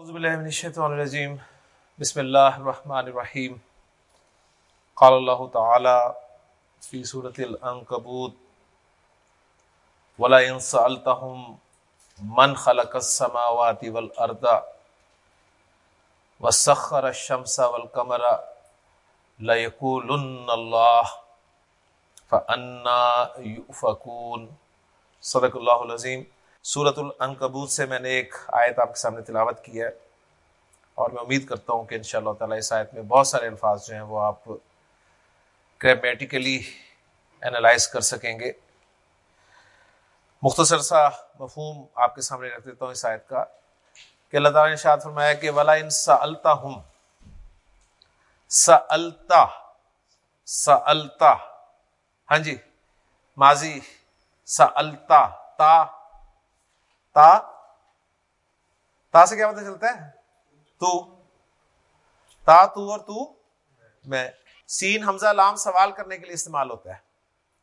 اعوذ باللہ من الشیطان الرجیم بسم اللہ الرحمن الرحیم قال اللہ تعالی فی سورة الانکبوت وَلَئِن سَأَلْتَهُمْ مَنْ خَلَقَ السَّمَاوَاتِ وَالْأَرْضَ وَسَخَّرَ الشَّمْسَ وَالْقَمَرَ لَيَقُولُنَّ اللَّهُ فَأَنَّا يُؤْفَكُونَ. صدق اللہ العظیم سورت العنکبوت سے میں نے ایک آیت آپ کے سامنے تلاوت کی ہے اور میں امید کرتا ہوں کہ ان شاء اللہ تعالیٰ اس آیت میں بہت سارے الفاظ جو ہیں وہ آپ گریمیٹیکلی انالائز کر سکیں گے۔ مختصر سا مفہوم آپ کے سامنے رکھ دیتا ہوں اس آیت کا کہ اللہ تعالیٰ نے شاد فرمایا کہ ولا ان سلتا ہوں سلتا سلتا ہاں جی ماضی سلتا تا۔ تا تا سے کیا پتہ چلتا ہے؟ تو، تا، تو اور تو میں۔ سین، حمزہ، لام سوال کرنے کے لیے استعمال ہوتا ہے۔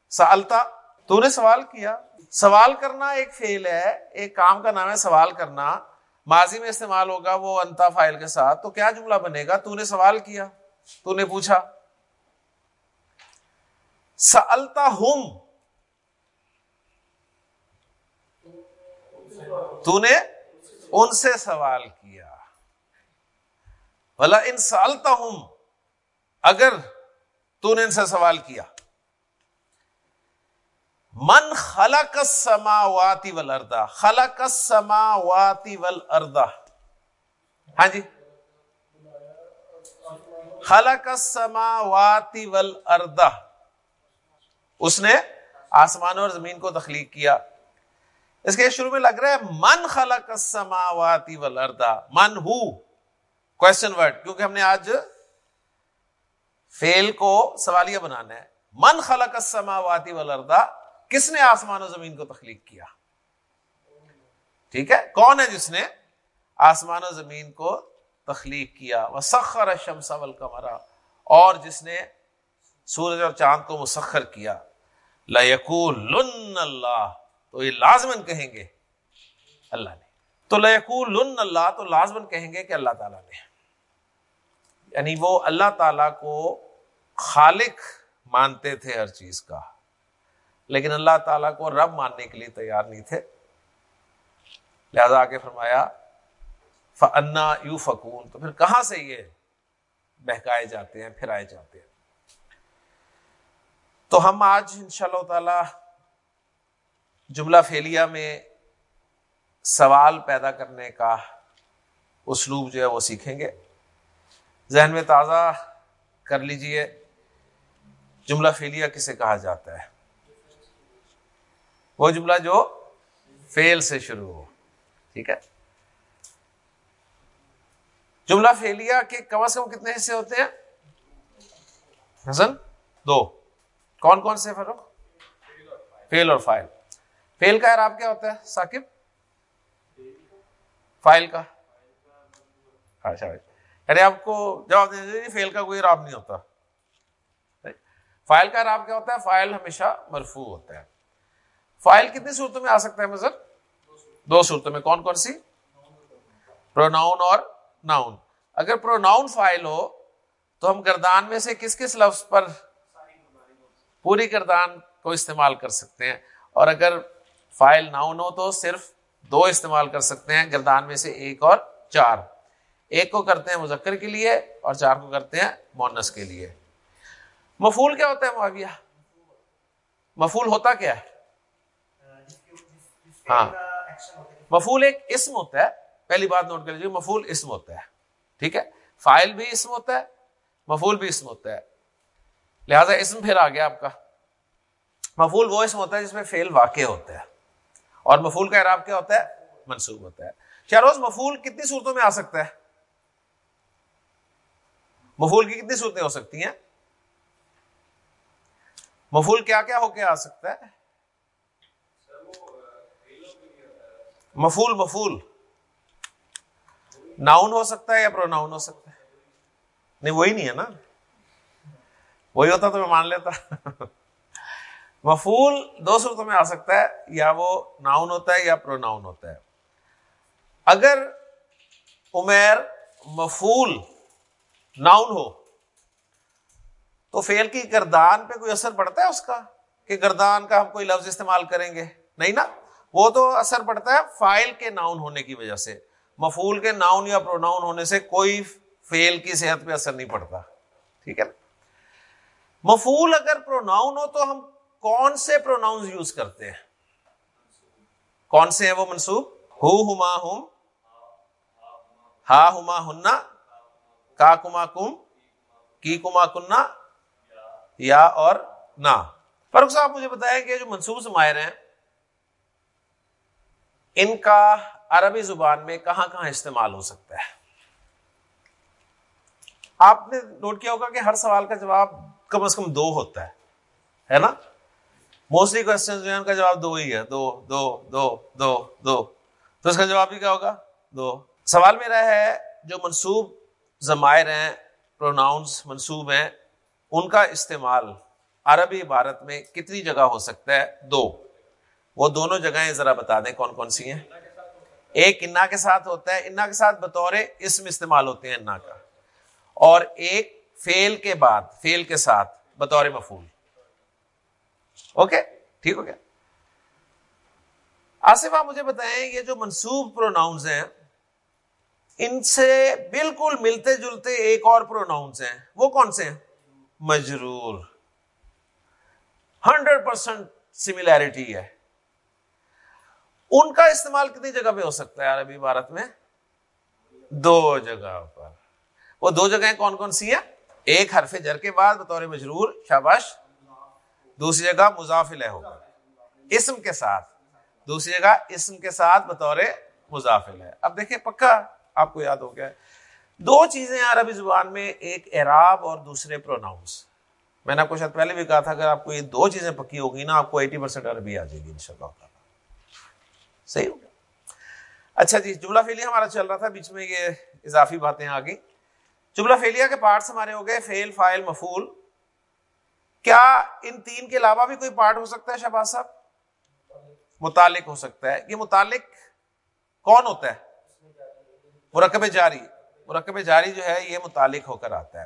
سالتا، تو نے سوال کیا۔ سوال کرنا ایک فیل ہے، ایک کام کا نام ہے سوال کرنا۔ ماضی میں استعمال ہوگا وہ انتا فائل کے ساتھ۔ تو کیا جملہ بنے گا؟ تو نے سوال کیا، تو نے پوچھا۔ سالتا ہوں تو نے ان سے سوال کیا۔ بلا ان سالتا ہوں اگر تو نے ان سے سوال کیا۔ من خلق السماواتی والارض خلق السماواتی والارض ہاں جی۔ خلق السماواتی والارض اس نے آسمان اور زمین کو تخلیق کیا۔ اس کے شروع میں لگ رہا ہے، من خلق السماواتی والارض. من ہو کوشچن ورڈ کیونکہ ہم نے آج فیل کو سوالیہ بنانا ہے. من خلق السماواتی والارض. کس نے آسمان و زمین کو تخلیق کیا؟ ٹھیک ہے؟ کون ہے جس نے آسمان و زمین کو تخلیق کیا؟ وہ سخر شمس اور جس نے سورج اور چاند کو مسخر کیا. لَيَقُولُنَّ اللہ تو یہ لازمن کہیں گے اللہ نے۔ تو لَيَقُولُنَّ اللہ تو لازمن کہیں گے کہ اللہ تعالیٰ نے۔ یعنی وہ اللہ تعالیٰ کو خالق مانتے تھے ہر چیز کا، لیکن اللہ تعالیٰ کو رب ماننے کے لیے تیار نہیں تھے۔ لہذا آگے فرمایا فنا یو فکون تو پھر کہاں سے یہ بہکائے جاتے ہیں، پھر آئے جاتے ہیں۔ تو ہم آج ان شاء اللہ تعالی جملہ فیلیا میں سوال پیدا کرنے کا اسلوب جو ہے وہ سیکھیں گے۔ ذہن میں تازہ کر لیجیے جملہ فیلیا کسے کہا جاتا ہے۔ وہ جملہ جو فیل سے شروع ہو، ٹھیک ہے۔ جملہ فیلیا کے کم از کم کتنے حصے ہوتے ہیں؟ حسن، دو۔ کون کون سے فروغ فیل اور فائل۔ فیل کا عراب کیا ہوتا ہے؟ ثاقب؟ فائل کا۔ اچھا ارے آپ کو جواب دے فیل کا کوئی عراب نہیں ہوتا۔ فائل کا عراب کیا ہوتا ہے؟ فائل ہمیشہ مرفوع ہوتا ہے۔ فائل کتنی صورتوں میں آ سکتا ہے مزر دو صورتوں میں۔ کون کون سی؟ پروناؤن اور ناؤن۔ اگر پروناؤن فائل ہو، تو ہم گردان میں سے کس کس لفظ پر پوری گردان کو استعمال کر سکتے ہیں؟ اور اگر فائل ناؤن ہو تو صرف دو استعمال کر سکتے ہیں، گردان میں سے ایک اور چار۔ ایک کو کرتے ہیں مذکر کے لیے اور چار کو کرتے ہیں مونس کے لیے۔ مفول کیا ہوتا ہے معاویہ مفول ہوتا کیا ہے؟ ہاں۔ مفول ایک اسم ہوتا ہے۔ پہلی بات نوٹ کر لیجیے مفول اسم ہوتا ہے۔ ٹھیک ہے؟ فائل بھی اسم ہوتا ہے مفول بھی اسم ہوتا ہے۔ لہذا اسم پھر آ گیا آپ کا۔ مفول وہ اسم ہوتا ہے جس میں فیل واقع ہوتا ہے۔ اور مفول کا اعراب کیا ہوتا ہے؟ منسوب ہوتا ہے۔ شہروز مفول کتنی صورتوں میں آ سکتا ہے؟ مفول کی کتنی صورتیں ہو سکتی ہیں؟ مفول کیا کیا ہو کے آ سکتا ہے؟ مفول مفول ناؤن ہو سکتا ہے یا پرو ناؤن ہو سکتا ہے؟ نہیں، وہی نہیں ہے نا؟ وہی ہوتا تو میں مان لیتا۔ مفول دو صورتوں میں آ سکتا ہے، یا وہ ناؤن ہوتا ہے یا پرو ناؤن ہوتا ہے۔ اگر عمیر مفول ناؤن ہو، تو فیل کی گردان پہ کوئی اثر پڑتا ہے اس کا؟ کہ گردان کا ہم کوئی لفظ استعمال کریں گے؟ نہیں نا؟ وہ تو اثر پڑتا ہے فائل کے ناؤن ہونے کی وجہ سے۔ مفول کے ناؤن یا پروناؤن ہونے سے کوئی فیل کی صحت پہ اثر نہیں پڑتا۔ ٹھیک ہے نا؟ مفول اگر پروناؤن ہو تو ہم کون سے پروناؤن یوز کرتے ہیں؟ کون سے ہیں وہ منسوخ ہو ہما ہم، ہا ہما ہننا کا کما کم، کی کما کننا یا اور نہ فرق صاحب مجھے بتایا کہ جو منصوب ماہر ہیں، ان کا عربی زبان میں کہاں کہاں استعمال ہو سکتا ہے؟ آپ نے نوٹ کیا ہوگا کہ ہر سوال کا جواب کم از کم دو ہوتا ہے نا؟ موسٹلی کوشچن جو ہے ان کا جواب دو ہی ہے۔ دو دو دو دو دو۔ تو اس کا جواب بھی کیا ہوگا؟ دو۔ سوال میرا ہے، جو منصوب ضمائر ہیں پروناؤنس منصوب ہیں، ان کا استعمال عربی عبارت میں کتنی جگہ ہو سکتا ہے؟ دو۔ وہ دونوں جگہیں ذرا بتا دیں کون کون سی ہیں۔ ایک انا کے ساتھ ہوتا ہے۔ انا کے ساتھ بطور اسم استعمال ہوتے ہیں انا کا۔ اور ایک فیل کے بعد فیل کے ساتھ بطور مفول اوکے ٹھیک ہو گیا. آصف، آپ مجھے بتائیں، یہ جو منسوب پروناؤنز ہیں، ان سے بالکل ملتے جلتے ایک اور پروناؤنس ہیں. وہ کون سے ہیں؟ مجرور. ہنڈریڈ پرسینٹ سملیرٹی ہے. ان کا استعمال کتنی جگہ پہ ہو سکتا ہے عربی عبارت میں؟ دو جگہ پر. وہ دو جگہیں کون کون سی ہیں؟ ایک حرف جر کے بعد، بطور مجرور، شاباش دوسری جگہ مضافل ہوگا۔ اسم کے ساتھ۔ دوسری جگہ اسم کے ساتھ بطور مضافل ہے اب دیکھیں پکا آپ کو یاد ہو گیا۔ دو چیزیں عربی زبان میں، ایک اعراب اور دوسرے پروناؤنس۔ میں نے آپ کو شاید پہلے بھی کہا تھا، اگر آپ کو یہ دو چیزیں پکی ہوگی نا، آپ کو ایٹی پرسینٹ عربی آ جائے گی ان شاء اللہ صحیح ہو گیا۔ اچھا جی جملہ فیلیا ہمارا چل رہا تھا، بیچ میں یہ اضافی باتیں آ گئی جملہ فیلیا کے پارٹس ہمارے ہو گئے فیل فائل مفول کیا ان تین کے علاوہ بھی کوئی پارٹ ہو سکتا ہے شہباز صاحب؟ متعلق ہو سکتا ہے۔ یہ متعلق کون ہوتا ہے؟ مرکب جاری۔ مرکب جاری جو ہے یہ متعلق ہو کر آتا ہے۔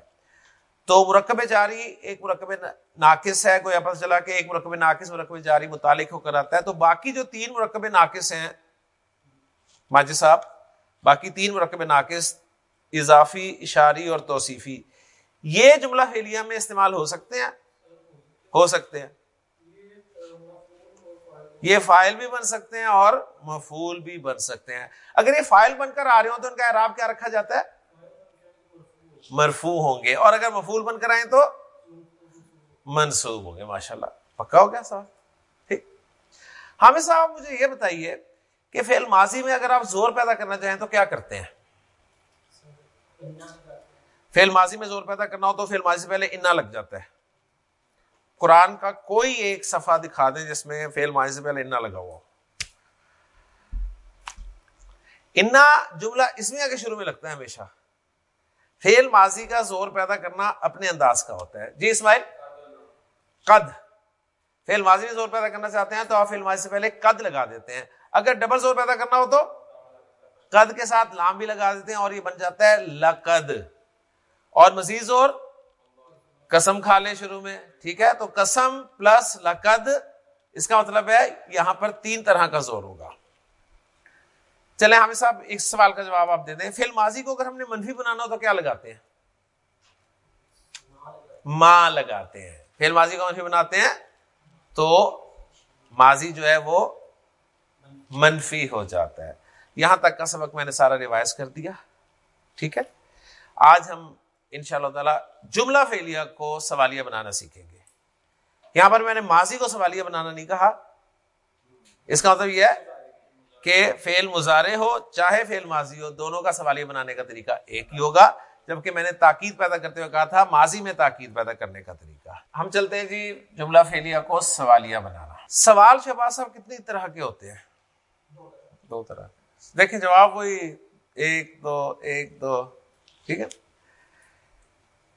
تو مرکب جاری ایک مرکب ناقص ہے، کوئی پتہ چلا کہ ایک مرکب ناقص، مرکب جاری متعلق ہو کر آتا ہے۔ تو باقی جو تین مرکب ناقص ہیں، ماجد صاحب، باقی تین مرکب ناقص اضافی، اشاری اور توصیفی، یہ جملہ فیلیا میں استعمال ہو سکتے ہیں۔ ہو سکتے ہیں۔ یہ فائل بھی بن سکتے ہیں اور مفول بھی بن سکتے ہیں۔ اگر یہ فائل بن کر آ رہے ہوں تو ان کا اعراب کیا رکھا جاتا ہے؟ مرفو ہوں گے۔ اور اگر مفول بن کر آئے تو منسوب ہوں گے۔ ماشاء اللہ پکا ہو گیا صاحب ٹھیک۔ حامد صاحب مجھے یہ بتائیے کہ فیل ماضی میں اگر آپ زور پیدا کرنا چاہیں تو کیا کرتے ہیں؟ فیل ماضی میں زور پیدا کرنا ہو تو فیل ماضی سے پہلے انا لگ جاتا ہے۔ قرآن کا کوئی ایک صفحہ دکھا دیں جس میں فیل ماضی پہلے انا لگا ہوا انا جملہ اس میں آگے شروع میں لگتا ہے ہمیشہ۔ فیل ماضی کا زور پیدا کرنا اپنے انداز کا ہوتا ہے۔ جی اسماعیل؟ قد۔ فیل ماضی میں زور پیدا کرنا چاہتے ہیں تو آپ فیل ماضی سے پہلے قد لگا دیتے ہیں۔ اگر ڈبل زور پیدا کرنا ہو تو قد کے ساتھ لام بھی لگا دیتے ہیں اور یہ بن جاتا ہے لقد۔ اور مزید زور؟ قسم کھا لیں شروع میں، ٹھیک ہے؟ تو قسم پلس لقد، اس کا مطلب ہے یہاں پر تین طرح کا زور ہوگا۔ چلے ہمیں صاحب، ایک سوال کا جواب آپ دے دیں۔ فی ماضی کو اگر ہم نے منفی بنانا ہو تو کیا لگاتے ہیں؟ ماں لگاتے ہیں۔ فیل ماضی کو منفی بناتے ہیں تو ماضی جو ہے وہ منفی ہو جاتا ہے۔ یہاں تک کا سبق میں نے سارا ریوائز کر دیا، ٹھیک ہے؟ آج ہم ان شاء اللہ تعالی جملہ فیلیا کو سوالیہ بنانا سیکھیں گے۔ یہاں پر میں نے ماضی کو سوالیہ بنانا نہیں کہا۔ اس کا مطلب یہ ہے کہ فیل مظاہرے ہو، چاہے فیل ماضی ہو، دونوں کا سوالیہ بنانے کا طریقہ ایک ہی ہوگا۔ جبکہ میں نے تاکید پیدا کرتے ہوئے کہا تھا، ماضی میں تاکید پیدا کرنے کا طریقہ۔ ہم چلتے ہیں جی جملہ فیلیا کو سوالیہ بنانا۔ سوال شہباز صاحب کتنی طرح کے ہوتے ہیں؟ دو طرح۔ دیکھیں جواب وہی، ایک، دو ایک، دو، ٹھیک ہے؟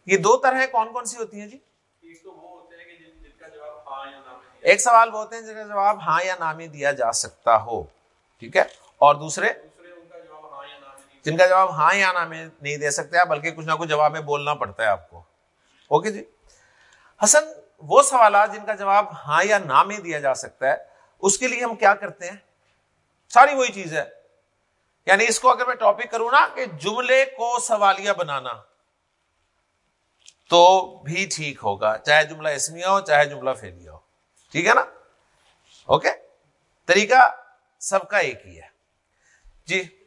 یہ دو طرح کون کون سی ہوتی ہیں جی؟ ایک سوال وہ ہوتے ہیں جن کا جواب ہاں یا نامی دیا جا سکتا ہو ٹھیک ہے؟ اور دوسرے؟ جن کا جواب ہاں یا نہ میں نہیں دے سکتے آپ بلکہ کچھ نہ کچھ جواب میں بولنا پڑتا ہے آپ کو۔ اوکے جی؟ حسن وہ سوالات جن کا جواب ہاں یا نہ میں دیا جا سکتا ہے اس کے لیے ہم کیا کرتے ہیں؟ ساری وہی چیز ہے۔ یعنی اس کو اگر میں ٹاپک کروں نا کہ جملے کو سوالیہ بنانا۔ تو بھی ٹھیک ہوگا، چاہے جملہ اسمیا ہو، چاہے جملہ فیلیا ہو۔ ٹھیک ہے نا؟ اوکے؟ طریقہ سب کا ایک ہی ہے۔ جی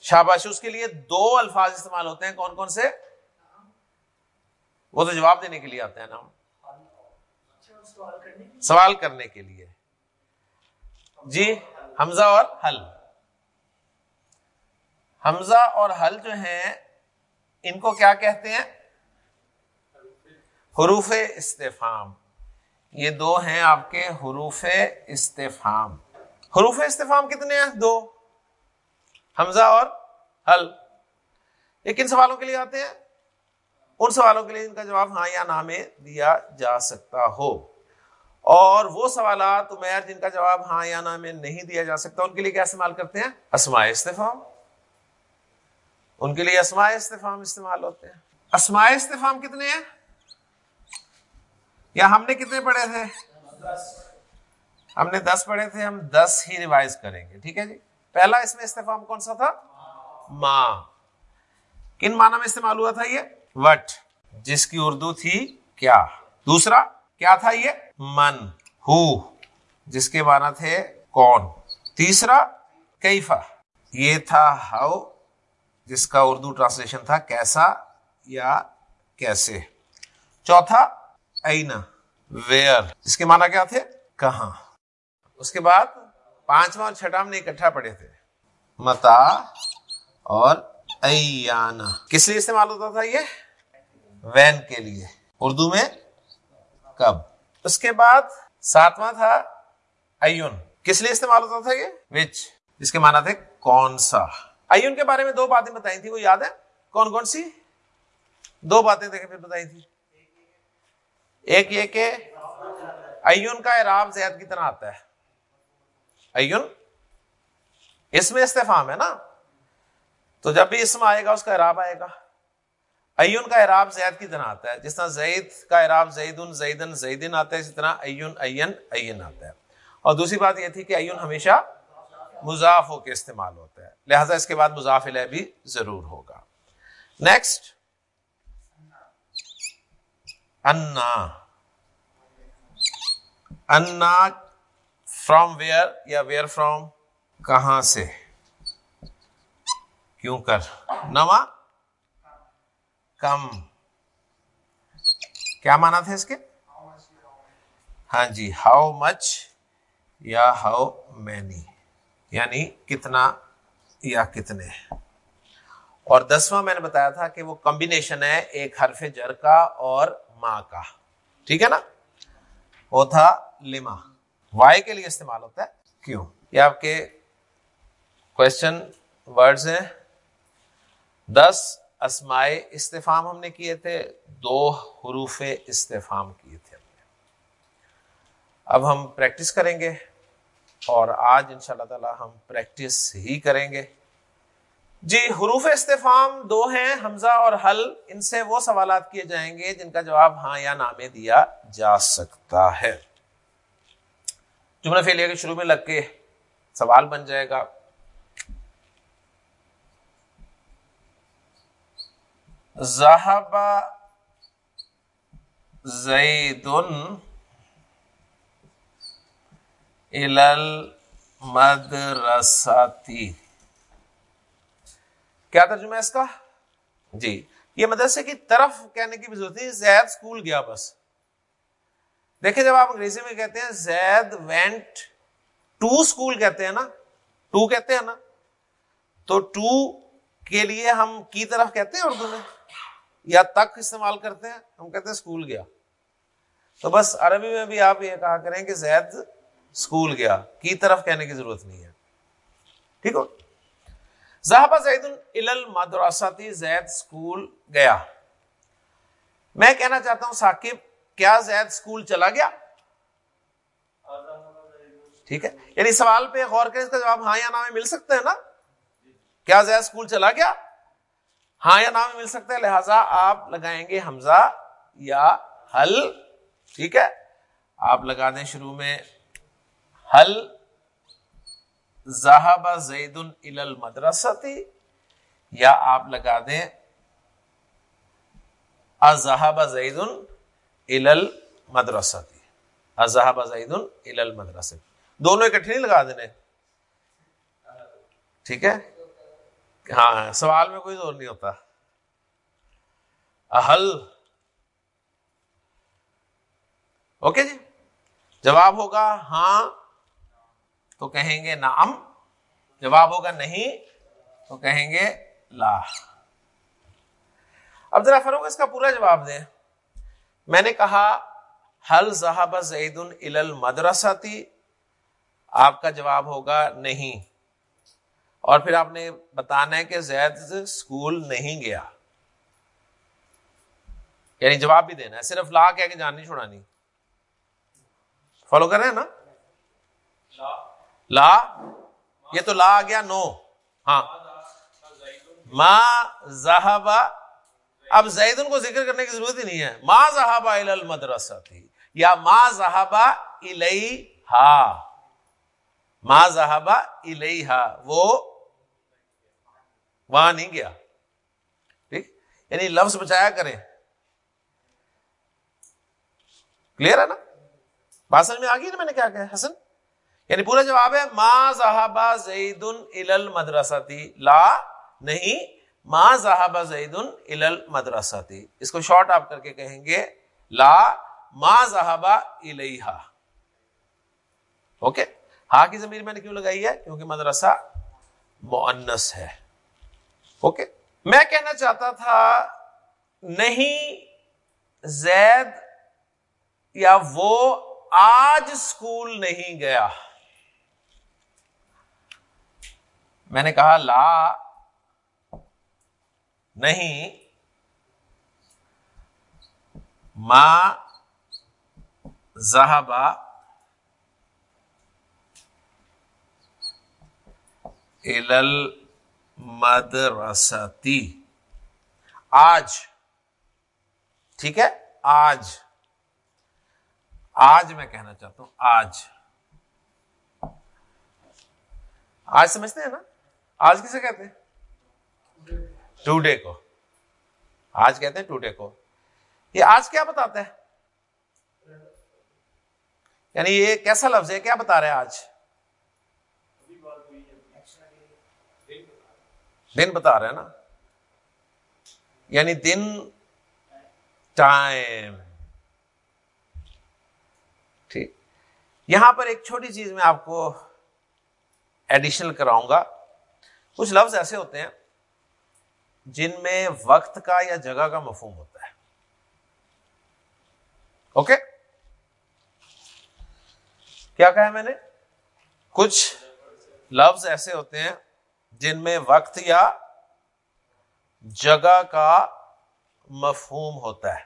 شاباش اس کے لیے دو الفاظ استعمال ہوتے ہیں، کون کون سے؟ وہ تو جواب دینے کے لیے آتے ہیں نا سوال کرنے کے لیے۔ جی حمزہ اور حل۔ حمزہ اور حل جو ہیں، ان کو کیا کہتے ہیں؟ حروف استفام یہ دو ہیں آپ کے حروف استفام حروف استفام کتنے ہیں؟ دو۔ حمزہ اور حل۔ یہ کن سوالوں کے لیے آتے ہیں؟ ان سوالوں کے لیے ان کا جواب ہاں یا نہ میں دیا جا سکتا ہو۔ اور وہ سوالات، عمیر، جن کا جواب ہاں یا نہ میں نہیں دیا جا سکتا، ان کے لیے کیا استعمال کرتے ہیں؟ اسماء استفام ان کے لیے اسماء استفام استعمال ہوتے ہیں۔ اسماء استفام کتنے ہیں؟ یا ہم نے کتنے پڑھے تھے؟ ہم نے دس پڑھے تھے، ہم دس ہی ریوائز کریں گے، ٹھیک ہے جی؟ پہلا اس میں استفام کون سا تھا؟ ماں کن معنی میں استعمال ہوا تھا یہ؟ وٹ۔ جس کی اردو تھی کیا؟ دوسرا، کیا تھا یہ؟ من۔ ہو۔ جس کے معنی تھے کون؟ تیسرا، کیفا۔ یہ تھا ہاؤ، جس کا اردو ٹرانسلیشن تھا کیسا یا کیسے۔ چوتھا اینا؟ ویئر۔ جس کے معنی کیا تھے؟ کہاں۔ اس کے بعد پانچواں اور چھٹا ہم نے اکٹھا پڑھے تھے۔ متا اور ایانا۔ کس لیے استعمال ہوتا تھا یہ؟ وین کے لیے۔ اردو میں کب؟ اس کے بعد ساتواں تھا ایون۔ کس لیے استعمال ہوتا تھا یہ؟ وچ۔ جس کے معنی تھے کون سا۔ ایون کے بارے میں دو باتیں بتائی تھی وہ یاد ہے کون کون سی؟ دو باتیں دیکھیں پھر بتائی تھی ایک یہ کہ ایون کا اعراب زید کی طرح آتا ہے۔ ایون اس میں استفام ہے نا۔ تو جب بھی اسم آئے گا، اس کا اعراب آئے گا۔ ایون کا اعراب زید کی طرح آتا ہے۔ جس طرح زید کا اعراب زید زیدن زیدن آتا ہے، اسی طرح ایون این این آتا ہے۔ اور دوسری بات یہ تھی کہ ایون ہمیشہ مضاف ہو کے استعمال ہوتا ہے۔ لہذا اس کے بعد مضاف علیہ بھی ضرور ہوگا۔ نیکسٹ انا انا فرام ویئر یا ویئر فرام کہاں سے؟ کیوں کر؟ نواں؟ کم۔ کیا مانا تھا اس کے؟ ہاں جی ہاؤ مچ یا ہاؤ مینی یعنی کتنا یا کتنے۔ اور دسواں میں نے بتایا تھا کہ وہ کمبینیشن ہے ایک حرف جر کا اور ماں کا۔ ٹھیک ہے نا؟ وہ تھا لما۔ وائی کے لیے استعمال ہوتا ہے کیوں؟ یہ آپ کے کوشچن ورڈز ہیں۔ دس اسمائے استفام ہم نے کیے تھے، دو حروف استفام کیے تھے۔ اب ہم پریکٹس کریں گے اور آج ان شاء اللہ تعالی ہم پریکٹس ہی کریں گے۔ جی حروف استفام دو ہیں، حمزہ اور حل، ان سے وہ سوالات کیے جائیں گے جن کا جواب ہاں یا نامے دیا جا سکتا ہے۔ جملہ فیلیا کے شروع میں لگ کے سوال بن جائے گا۔ زید مدرساتی کیا ترجمہ ہے اس کا؟ جی یہ مدرسے کی طرف کہنے کی بھی ضرورت ہے زید اسکول گیا بس۔ دیکھیں جب آپ انگریزی میں کہتے ہیں زید وینٹ، ٹو اسکول کہتے ہیں نا، ٹو کہتے ہیں نا، تو ٹو کے لیے ہم کی طرف کہتے ہیں اردو میں؟ یا تک استعمال کرتے ہیں، ہم کہتے ہیں اسکول گیا۔ تو بس عربی میں بھی آپ یہ کہا کریں کہ زید اسکول گیا، کی طرف کہنے کی ضرورت نہیں ہے۔ ٹھیک ہو؟ زہبا زید المدراساتی زید اسکول گیا۔ میں کہنا چاہتا ہوں ثاقب، کیا زید اسکول چلا گیا؟ ٹھیک ہے۔ یعنی سوال پہ غور کریں، اس کا جواب ہاں یا نہ مل سکتا ہے نا؟ کیا زید اسکول چلا گیا؟ ہاں یا نام مل سکتا ہے لہذا آپ لگائیں گے حمزہ یا حل۔ ٹھیک ہے۔ آپ لگا دیں شروع میں حل۔ زہاب زید المدرستی یا آپ لگا دیں ازہاب زید المدرستی ازہاب زید المدرستی دونوں اکٹھے نہیں لگا دینے؟ ٹھیک ہے؟ ہاں،, ہاں سوال میں کوئی زور نہیں ہوتا۔ اہل۔ اوکے جی؟ جواب ہوگا ہاں تو کہیں گے نام جواب ہوگا نہیں، تو کہیں گے لا۔ اب ذرا فروغ اس کا پورا جواب دیں۔ میں نے کہا حل صاحب زید المدرسہ تھی آپ کا جواب ہوگا نہیں۔ اور پھر آپ نے بتانا ہے کہ زید اسکول نہیں گیا۔ یعنی جواب بھی دینا ہے، صرف لا کہہ کے جان نہیں چھوڑانی۔ فالو کر رہے ہیں نا؟ لا۔ لا یہ تو لا آ گیا، نو۔ ہاں۔ ماں زہابا اب زیدن کو ذکر کرنے کی ضرورت ہی نہیں ہے۔ ماں زہابا المدرسہ تھی یا ماں زہابا ہا ماں زہابا الحا وہ وہاں نہیں گیا۔ ٹھیک؟ یعنی لفظ بچایا کریں۔ کلیئر ہے نا؟ باسل میں آ گئی نا میں نے کیا کہا؟ حسن؟ یعنی پورا جواب ہے، ما زہابا زید المدرستی لا نہیں، ما زہابا زید المدرستی اس کو شارٹ آپ کر کے کہیں گے، لا ما زہابا الیہا۔ اوکے؟ ہا کی زمین میں نے کیوں لگائی ہے؟ کیونکہ مدرسہ مونس ہے۔ اوکے؟ میں کہنا چاہتا تھا، نہیں، زید یا وہ آج اسکول نہیں گیا۔ میں نے کہا، لا، نہیں۔ ماں زہبا الل مدرستی آج۔ ٹھیک ہے؟ آج۔ آج میں کہنا چاہتا ہوں، آج۔ آج سمجھتے ہیں نا؟ آج کسے کہتے ہیں؟ ٹو ڈے کو۔ آج کہتے ہیں ٹو ڈے کو۔ یہ آج کیا بتاتا ہے یعنی یہ کیسا لفظ ہے؟ کیا بتا رہے ہیں آج؟ دن بتا رہے ہیں نا۔ یعنی دن، ٹائم۔ ٹھیک۔ یہاں پر ایک چھوٹی چیز میں آپ کو ایڈیشنل کراؤں گا۔ کچھ لفظ ایسے ہوتے ہیں جن میں وقت کا یا جگہ کا مفہوم ہوتا ہے۔ اوکے؟ کیا کہا میں نے؟ کچھ لفظ ایسے ہوتے ہیں جن میں وقت یا جگہ کا مفہوم ہوتا ہے۔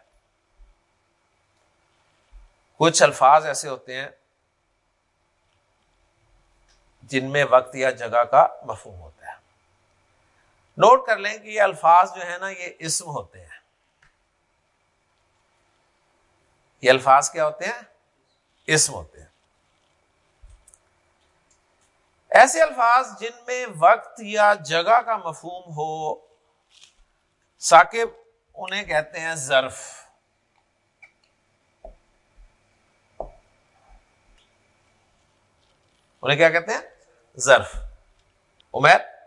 کچھ الفاظ ایسے ہوتے ہیں جن میں وقت یا جگہ کا مفہوم ہوتا ہے۔ نوٹ کر لیں کہ یہ الفاظ جو ہے نا، یہ اسم ہوتے ہیں۔ یہ الفاظ کیا ہوتے ہیں؟ اسم ہوتے ہیں۔ ایسے الفاظ جن میں وقت یا جگہ کا مفہوم ہو، ثاقب انہیں کہتے ہیں ظرف۔ انہیں کیا کہتے ہیں؟ ظرف۔ عمیر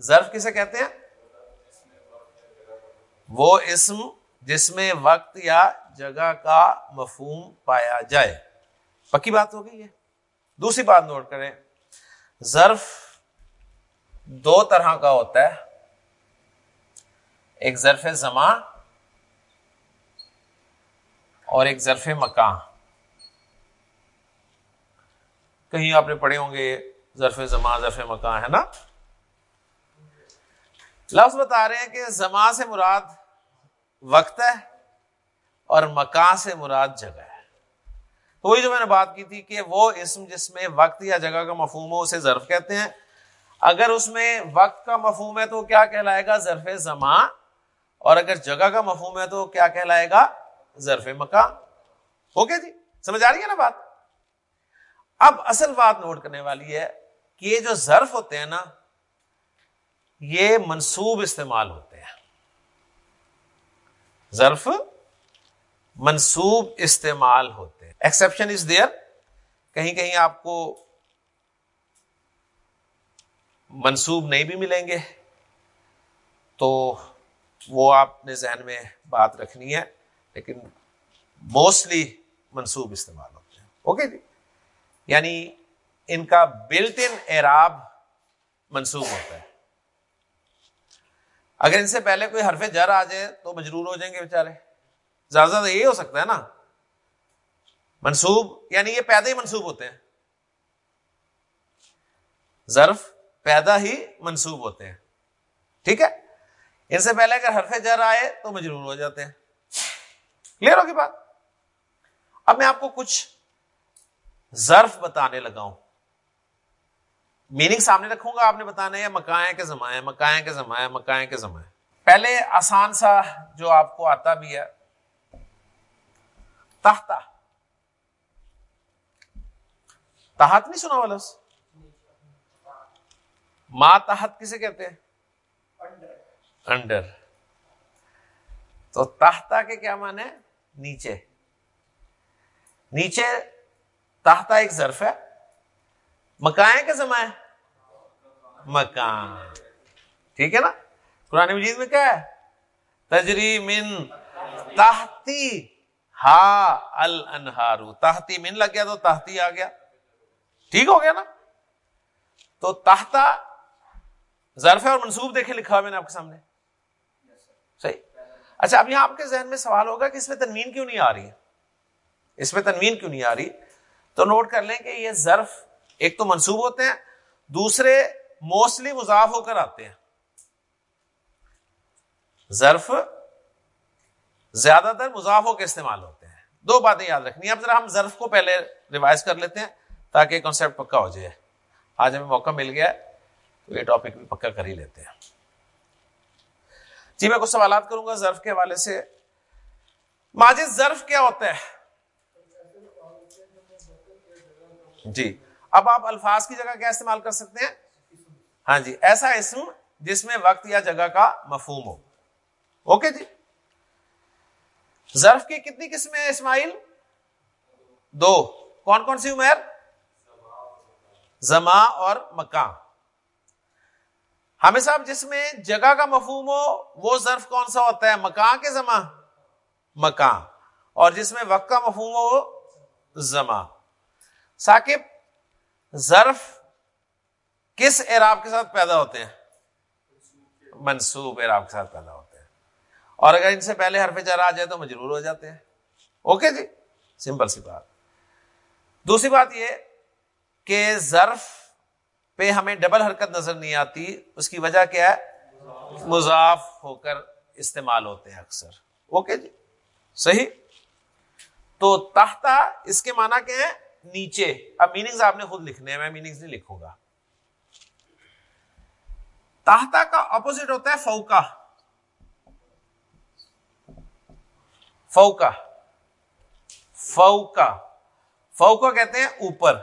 ظرف کسے کہتے ہیں؟ وہ اسم جس میں وقت یا جگہ کا مفہوم پایا جائے۔ پکی بات ہو گئی ہے۔ دوسری بات نوٹ کریں۔ ظرف دو طرح کا ہوتا ہے۔ ایک ظرف زمان اور ایک ظرف مکان۔ کہیں آپ نے پڑھے ہوں گے، ظرف زمان، ظرف مکان، ہے نا؟ لفظ بتا رہے ہیں کہ زماں سے مراد وقت ہے اور مکان سے مراد جگہ ہے۔ تو وہی جو میں نے بات کی تھی کہ وہ اسم جس میں وقت یا جگہ کا مفہوم ہو اسے ظرف کہتے ہیں۔ اگر اس میں وقت کا مفہوم ہے تو کیا کہلائے گا؟ ظرف زمان اور اگر جگہ کا مفہوم ہے تو کیا کہلائے گا؟ ظرف مکان اوکے جی؟ سمجھ آ رہی ہے نا بات؟ اب اصل بات نوٹ کرنے والی ہے کہ یہ جو ظرف ہوتے ہیں نا یہ منصوب استعمال ہوتے ہیں۔ ظرف منصوب استعمال ہوتے ہیں۔ ایکسپشن از دیئر کہیں کہیں آپ کو منصوب نہیں بھی ملیں گے۔ تو وہ آپ نے ذہن میں بات رکھنی ہے، لیکن موسٹلی منصوب استعمال ہوتے ہیں۔ اوکے جی۔ یعنی ان کا بلٹ ان اعراب منسوخ ہوتا ہے۔ اگر ان سے پہلے کوئی حرف جر آ جائے تو مجرور ہو جائیں گے بےچارے زیادہ زیادہ یہ ہو سکتا ہے نا۔ منصوب یعنی یہ پیدا ہی منسوب ہوتے ہیں۔ ظرف پیدا ہی منسوب ہوتے ہیں۔ ٹھیک ہے؟ ان سے پہلے اگر حرف جر آئے تو مجرور ہو جاتے ہیں۔ کلیئر ہوگی بات؟ اب میں آپ کو کچھ ظرف بتانے لگا ہوں۔ میننگ سامنے رکھوں گا، آپ نے بتانا ہے مکائیں کے زمائیں مکائیں کے زمائیں مکائیں کے زمائیں پہلے آسان سا جو آپ کو آتا بھی ہے، تحتا۔ تحت نہیں سنا والا ماں تحت کسے کہتے ہیں؟ انڈر۔ تو تحتا کے کیا مانے نیچے۔ نیچے تحتا ایک ظرف ہے۔ مکائیں کے زمائیں مکان۔ ٹھیک ہے نا؟ قرآن مجید میں کیا ہے؟ تجری من تحتی ہا الانہارو تحتی من لگ گیا تو تحتی آ گیا۔ ٹھیک ہو گیا نا؟ تو تحتا ظرف ہے اور منصوب دیکھے لکھا میں نے آپ کے سامنے۔ صحیح؟ اچھا اب یہاں آپ کے ذہن میں سوال ہوگا کہ اس میں تنوین کیوں نہیں آ رہی ہے؟ اس میں تنوین کیوں نہیں آ رہی؟ تو نوٹ کر لیں کہ یہ ظرف ایک تو منسوب ہوتے ہیں، دوسرے موسٹلی مضاف ہو کر آتے ہیں۔ ظرف زیادہ تر مضاف ہو کے استعمال ہوتے ہیں۔ دو باتیں یاد رکھنی اب ذرا ہم ظرف کو پہلے ریوائز کر لیتے ہیں تاکہ کانسیپٹ پکا ہو جائے۔ آج ہمیں موقع مل گیا تو یہ ٹاپک بھی پکا کر ہی لیتے ہیں۔ جی میں کچھ سوالات کروں گا ظرف کے حوالے سے۔ ماجد ظرف کیا ہوتا ہے؟ جی۔ اب آپ الفاظ کی جگہ کیا استعمال کر سکتے ہیں؟ ہاں جی ایسا اسم جس میں وقت یا جگہ کا مفہوم ہو۔ اوکے جی؟ ظرف کی کتنی قسمیں ہیں اسماعیل؟ دو۔ کون کون سی عمیر زما اور مکان ہمیں صاحب، جس میں جگہ کا مفہوم ہو، وہ ظرف کون سا ہوتا ہے؟ مکان کے زما؟ مکان اور جس میں وقت کا مفہوم ہو زما۔ ثاقب ظرف کس اعراب کے ساتھ پیدا ہوتے ہیں؟ منصوب اعراب کے ساتھ پیدا ہوتے ہیں۔ اور اگر ان سے پہلے حرف جر آ جائے تو مجرور ہو جاتے ہیں۔ اوکے جی؟ سمپل سی بات۔ دوسری بات یہ کہ ظرف پہ ہمیں ڈبل حرکت نظر نہیں آتی، اس کی وجہ کیا ہے؟ مضاف ہو کر استعمال ہوتے ہیں اکثر۔ اوکے جی؟ صحیح؟ تو تحتا اس کے معنی کیا ہے نیچے. اب میننگز آپ نے خود لکھنے ہیں، میں میننگز نہیں لکھوں گا. تحتا کا اپوزٹ ہوتا ہے فوکا فوکا فوکا فوکا کہتے ہیں اوپر.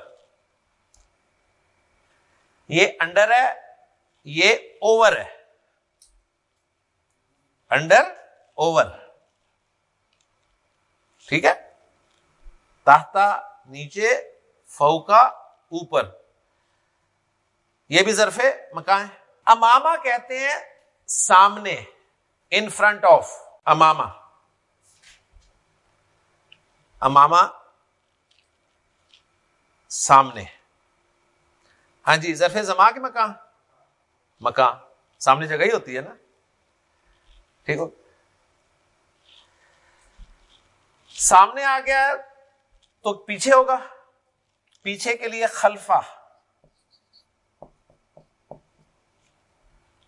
یہ انڈر ہے، یہ اوور ہے. انڈر اوور ٹھیک ہے؟ تحتا نیچے فوکا اوپر۔ یہ بھی ظرف مکان ہے۔ اماما کہتے ہیں سامنے ان فرنٹ آف اماما اماما سامنے۔ ہاں جی ظرف زما کے مکان۔ مکان۔ سامنے جگہ ہی ہوتی ہے نا۔ ٹھیک ہو۔ سامنے آ گیا تو پیچھے ہوگا۔ پیچھے کے لیے خلفا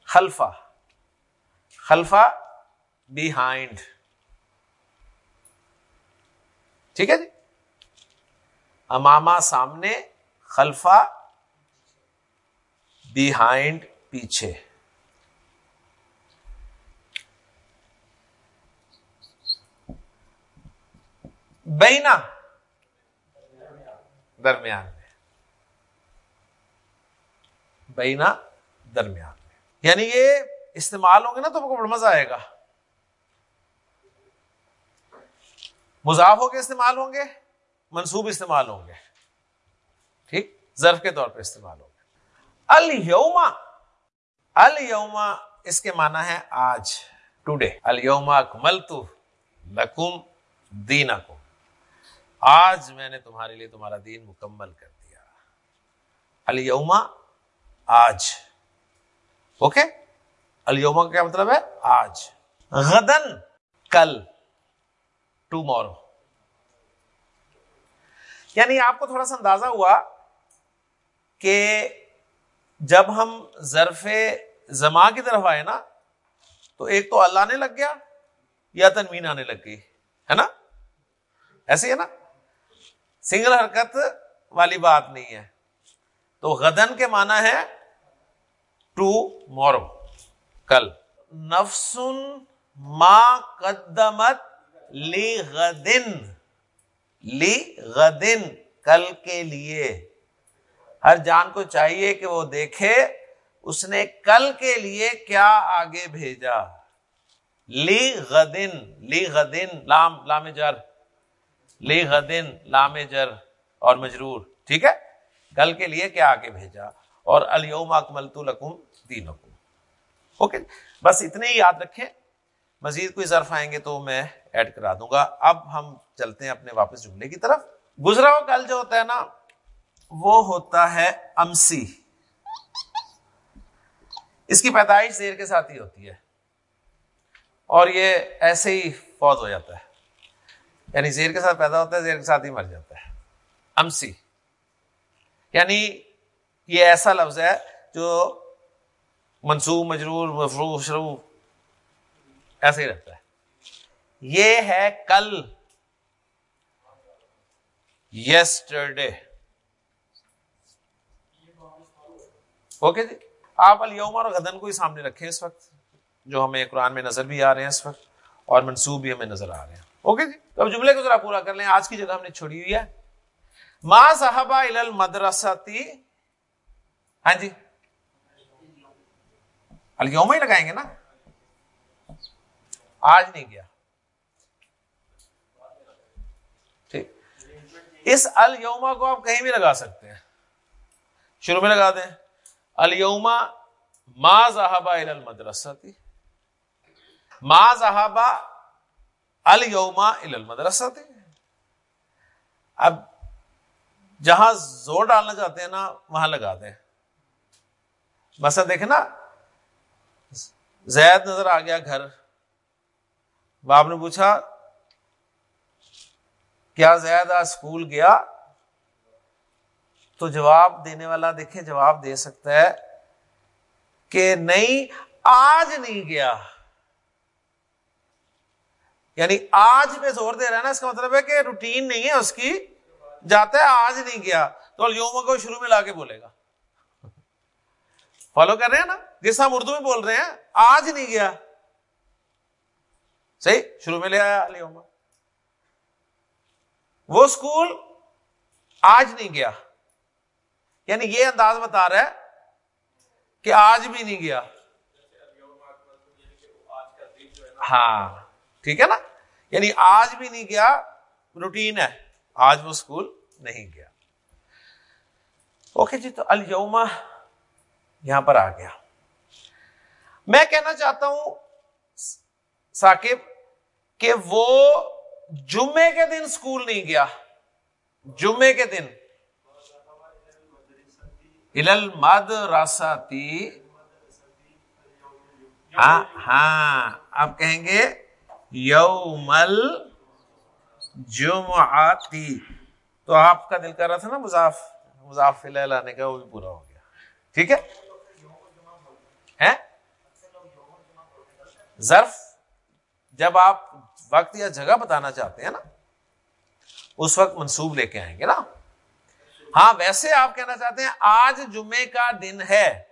خلفا خلفا بہائنڈ ٹھیک ہے جی؟ اماما سامنے خلفا بہائنڈ پیچھے۔ بینا۔ درمیان میں۔ بینا درمیان میں۔ یعنی یہ استعمال ہوں گے نا تو بڑا مزہ آئے گا۔ مضاف ہو کے استعمال ہوں گے منصوب استعمال ہوں گے۔ ٹھیک؟ ضرف کے طور پہ استعمال ہوں گے۔ الما الما اس کے معنی ہے آج، ٹوڈے۔ الما کمل تو لکم دین آج میں نے تمہارے لیے تمہارا دین مکمل کر دیا۔ الما آج۔ اوکے الما کا کیا مطلب ہے؟ آج۔ غدن کل۔ ٹو مورو یعنی آپ کو تھوڑا سا اندازہ ہوا کہ جب ہم ظرف زما کی طرف آئے نا، تو ایک تو اللہ نے لگ گیا یا تنوین آنے لگ گئی، ہے نا؟ ایسے ہے نا؟ سنگل حرکت والی بات نہیں ہے۔ تو غدن کے معنی ہے ٹو مورو کل۔ نفسن ما قدمت لی غدن لی غدن کل کے لیے۔ ہر جان کو چاہیے کہ وہ دیکھے اس نے کل کے لیے کیا آگے بھیجا۔ لی غدن لی غدن لام لام جر۔ لی غدن لام جر اور مجرور، ٹھیک ہے؟ کل کے لیے کیا آگے بھیجا۔ اور الوم اکمل تو لکم دین اوکے، بس اتنے ہی یاد رکھیں۔ مزید کوئی ظرف آئیں گے تو میں ایڈ کرا دوں گا۔ اب ہم چلتے ہیں اپنے واپس جملے کی طرف۔ گزرا ہوا کل جو ہوتا ہے نا، وہ ہوتا ہے امسی۔ اس کی پیدائش زیر کے ساتھ ہی ہوتی ہے۔ اور یہ ایسے ہی فوت ہو جاتا ہے۔ یعنی زیر کے ساتھ پیدا ہوتا ہے، زیر کے ساتھ ہی مر جاتا ہے۔ امسی۔ یعنی یہ ایسا لفظ ہے جو منصوب، مجرور مفرو شروع ایسے ہی رہتا ہے۔ یہ ہے کل۔ یسٹرڈے۔ اوکے جی؟ آپ الوم اور غدن کو ہی سامنے رکھیں اس وقت، جو ہمیں قرآن میں نظر بھی آ رہے ہیں اس وقت اور منصوب بھی ہمیں نظر آ رہے ہیں۔ اوکے جی. تو اب جملے کو ذرا پورا کر لیں. آج کی جگہ ہم نے چھوڑی ہوئی ہے. ماں صاحبہ مدرستی ہاں جی. الوم ہی لگائیں گے نا؟ آج نہیں گیا ٹھیک. اس الوما کو آپ کہیں بھی لگا سکتے ہیں. شروع میں لگا دیں. الوما ما زہابا المدرسہ تھی ما زہابا الوما المدرسہ تھی اب جہاں زور ڈالنا چاہتے ہیں نا، وہاں لگا دیں۔ بس دیکھیں نا، زید نظر آ گیا گھر۔ باپ نے پوچھا، کیا زیادہ اسکول گیا؟ تو جواب دینے والا دیکھیں، جواب دے سکتا ہے کہ نہیں، آج نہیں گیا۔ یعنی آج پہ زور دے رہا ہے نا، اس کا مطلب ہے کہ روٹین نہیں ہے، اس کی جاتا ہے، آج نہیں گیا تو یوم کو شروع میں لا کے بولے گا۔ فالو کر رہے ہیں نا؟ جس ہم اردو میں بول رہے ہیں، آج نہیں گیا صحیح؟ شروع میں لے آیا علی عمر۔ وہ اسکول آج نہیں گیا۔ یعنی یہ انداز بتا رہا ہے کہ آج بھی نہیں گیا۔ ہاں۔ ٹھیک ہے نا؟ یعنی آج بھی نہیں گیا، روٹین ہے۔ آج وہ اسکول نہیں گیا۔ اوکے جی تو الما یہاں پر آ گیا۔ میں کہنا چاہتا ہوں ثاقب کہ وہ جمعے کے دن اسکول نہیں گیا۔ جمعے کے دن۔ مد راسی ہاں ہاں آپ کہیں گے یومل جمعاتی تو آپ کا دل کر رہا تھا نا مضاف مضاف فی کا، وہ بھی پورا ہو گیا۔ ٹھیک ہے؟ ظرف، جب آپ وقت یا جگہ بتانا چاہتے ہیں نا، اس وقت منسوب لے کے آئیں گے نا۔ ہاں ویسے آپ کہنا چاہتے ہیں آج جمعے کا دن ہے۔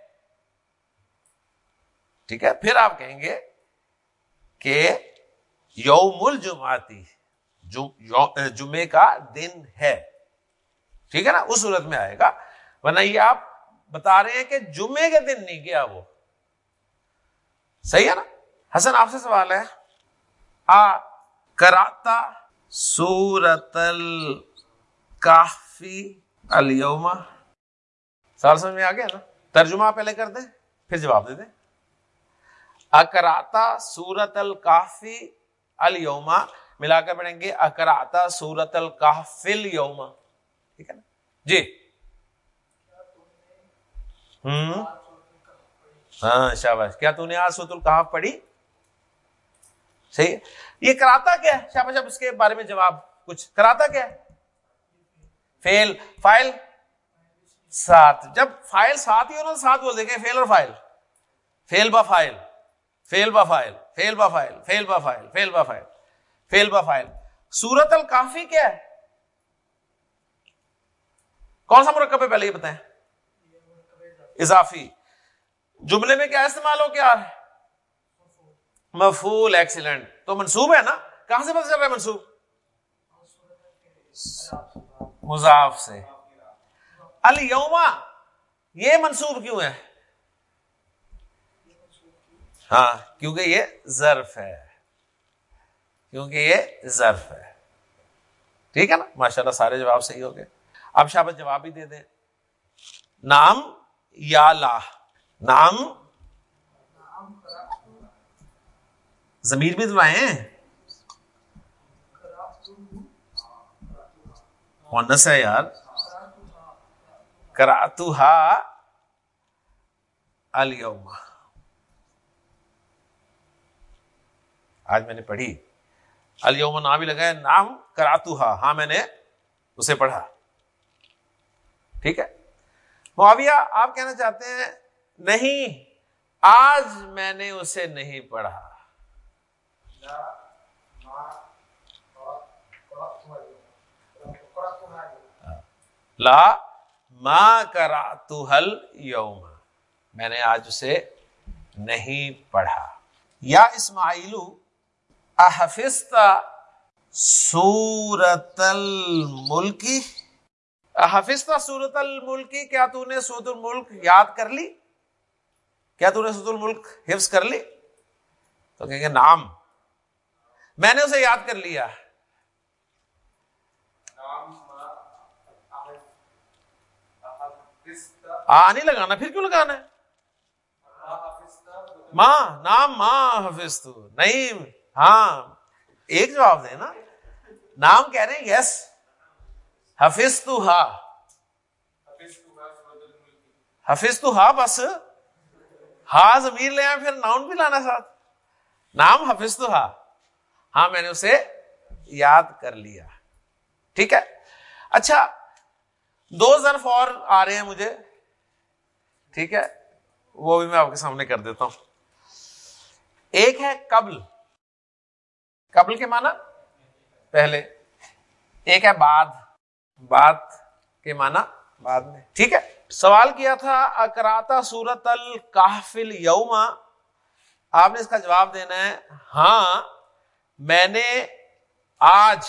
ٹھیک ہے؟ پھر آپ کہیں گے کہ یوم الجماتی جمعے کا دن ہے۔ ٹھیک ہے نا؟ اس صورت میں آئے گا۔ ورنہ یہ آپ بتا رہے ہیں کہ جمعے کے دن نہیں گیا وہ۔ صحیح ہے نا؟ حسن، آپ سے سوال ہے۔ آ کراتا سورت کافی الما سوال سمجھ میں آ گیا نا ترجمہ پہلے کر دیں، پھر جواب دے دیں۔ اکراتا سورت الکافی الما ملا کر پڑھیں گے اکراتا سورت الکافل یوما ٹھیک ہے نا؟ جی۔ ہوں۔ ہاں شاباش، کیا تو نے آج سوت القاف پڑھی؟ صحیح یہ کراتا کیا ہے؟ شاباش، اب اس کے بارے میں جواب کچھ۔ کراتا کیا ہے؟ فیل فائل سات۔ جب فائل سات ہی ہو نا سات بول دیں گے فیل اور فائل۔ فیل با فائل۔ فیل با فائل، فیل با فائل، فیل با فائل، فیل با فائل، فیل با فائل۔ سورت الکافی کیا ہے؟ کون سا مرکب ہے پہلے یہ بتائیں؟ اضافی۔ جملے میں کیا استعمال ہو کیا ہے؟ مفول ایکسیلنٹ تو منصوب ہے نا؟ کہاں سے پتہ چل رہا ہے منصوب؟ مضاف سے۔ الما یہ منصوب کیوں ہے؟ ہاں کیونکہ یہ ظرف ہے۔ کیونکہ یہ ظرف ہے۔ ٹھیک ہے نا؟ ماشاء اللہ سارے جواب صحیح ہو گئے۔ اب شابت جواب بھی دے دیں۔ نام یا لا۔ نام زمیر بھی دلائے مونس ہے یار۔ کراتو ہا آج میں نے پڑھی۔ الوم نام ہی لگا ہے نام کراتو ہا ہاں میں نے اسے پڑھا۔ ٹھیک ہے؟ معاویہ، آپ کہنا چاہتے ہیں، نہیں، آج میں نے اسے نہیں پڑھا۔ لا ماں کرا تو حل یوم میں نے آج اسے نہیں پڑھا۔ یا اسماعیلو احفظتا سورت الملکی حفظ سورت الملک؟ کیا تو نے سورت الملک یاد کر لی؟ کیا تو نے سورت الملک حفظ کر لی؟ تو کہیں گے نام میں نے اسے یاد کر لیا۔ آ، نہیں لگانا، پھر کیوں لگانا ہے؟ ماں نام ماں حفظ تو نہیں ہاں ایک جواب دے نا۔ نام کہہ رہے ہیں یس حفظ تو ہا حفظ تو ہا بس۔ ہا زمیر لے آئے، پھر ناؤن بھی لانا ساتھ۔ نام حفظ تو ہا ہاں میں نے اسے یاد کر لیا۔ ٹھیک ہے؟ اچھا دو ظرف اور آ رہے ہیں مجھے۔ ٹھیک ہے؟ وہ بھی میں آپ کے سامنے کر دیتا ہوں۔ ایک ہے قبل۔ قبل کے معنی؟ پہلے۔ ایک ہے بعد۔ بات کے معنی بعد میں۔ ٹھیک ہے؟ سوال کیا تھا؟ اکراتا سورت الکافل یوما آپ نے اس کا جواب دینا ہے ہاں میں نے آج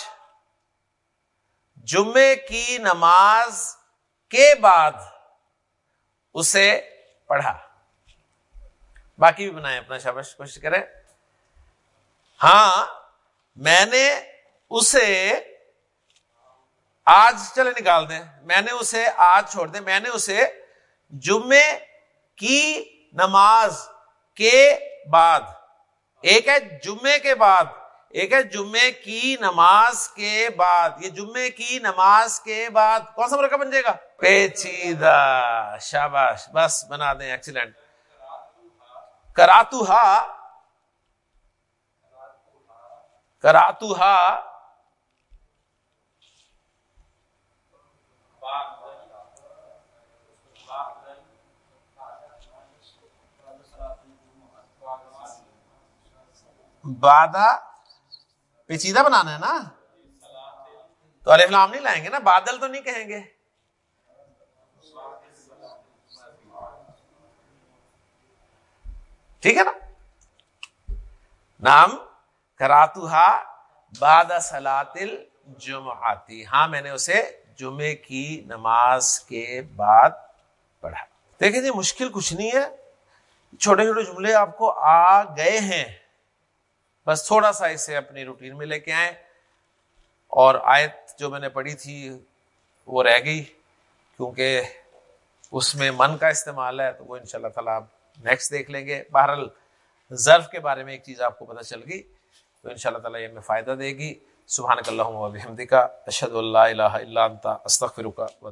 جمعے کی نماز کے بعد اسے پڑھا۔ باقی بھی بنائے اپنا شابش، کوشش کریں۔ ہاں میں نے اسے آج چلے نکال دیں۔ میں نے اسے آج چھوڑ دیں۔ میں نے اسے جمعے کی نماز کے بعد، ایک ہے جمعے کے بعد، ایک ہے جمعے کی نماز کے بعد۔ یہ جمعے کی نماز کے بعد کون سا مرکب بن جائے گا؟ پیچیدہ۔ شاباش، بس بنا دیں۔ ایکسیلنٹ کراتو ہا کراتو ہا بادہ پیچیدہ بنانا ہے نا؟ تو علیہ السلام نہیں لائیں گے نا؟ بادل تو نہیں کہیں گے؟ ٹھیک ہے نا؟ نام کراتو باد سلاطل جمعاتی ہاں میں نے اسے جمعے کی نماز کے بعد پڑھا۔ دیکھیں جی مشکل کچھ نہیں ہے۔ چھوٹے چھوٹے جملے آپ کو آ گئے ہیں۔ بس تھوڑا سا اسے اپنی روٹین میں لے کے آئے اور آیت جو میں نے پڑھی تھی، وہ رہ گئی۔ کیونکہ اس میں من کا استعمال ہے، تو وہ ان شاء اللہ تعالیٰ آپ نیکسٹ دیکھ لیں گے۔ بہرحال ضرف کے بارے میں ایک چیز آپ کو پتہ چل گئی۔ تو ان شاء اللہ تعالیٰ یہ ہمیں فائدہ دے گی۔ سبحان اللہ اشد اللہ الہ الا انت، استغفرک و